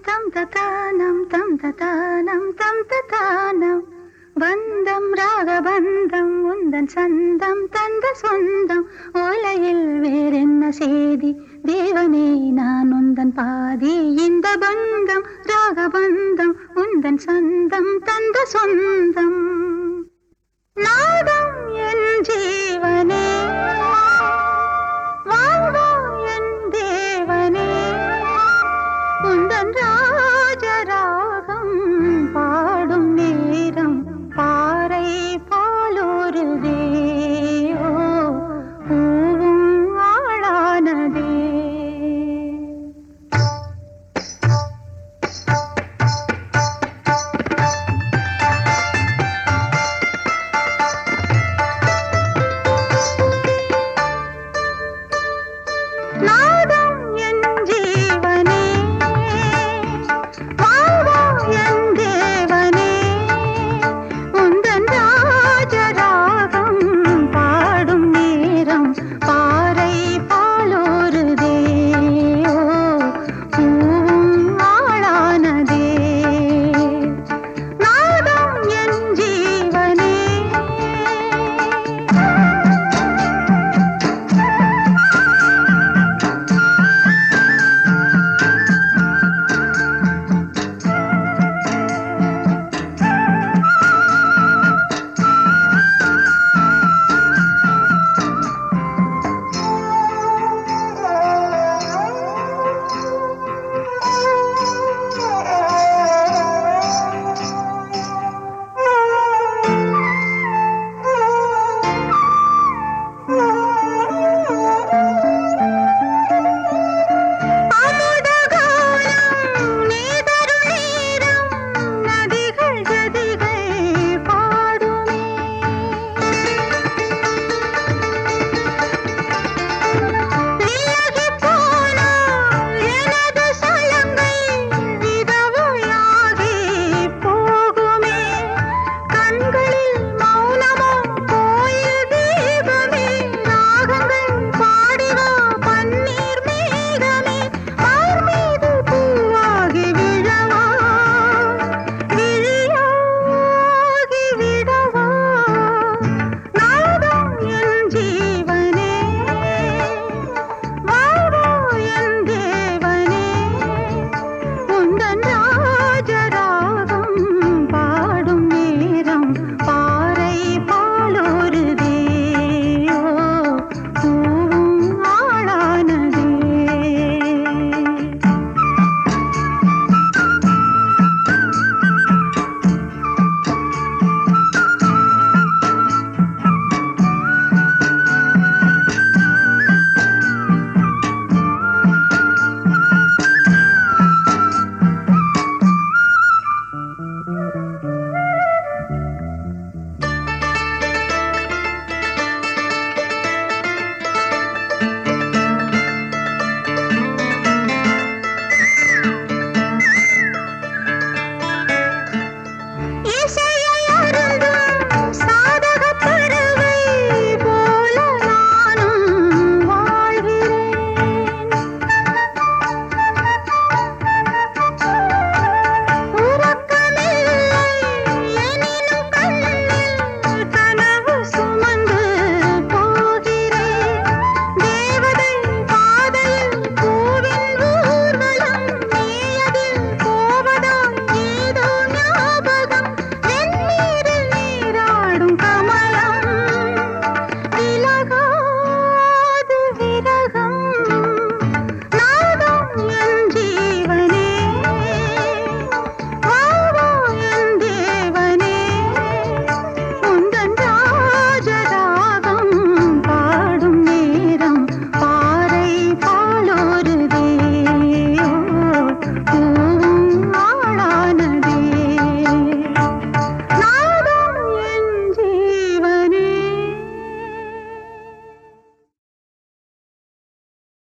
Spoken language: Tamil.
தம் ததானம் தம் ததானம் தம் ததானம். பந்தம் ராகபந்தம் உந்தன் சந்தம் தந்த சொந்தம். ஓலையில் வேறென்ன செய்தி? தேவனே நான் உந்தன் பாதி. இந்த பந்தம் ராகபந்தம் உந்தன் சந்தம் தந்த சொந்தம். Mom!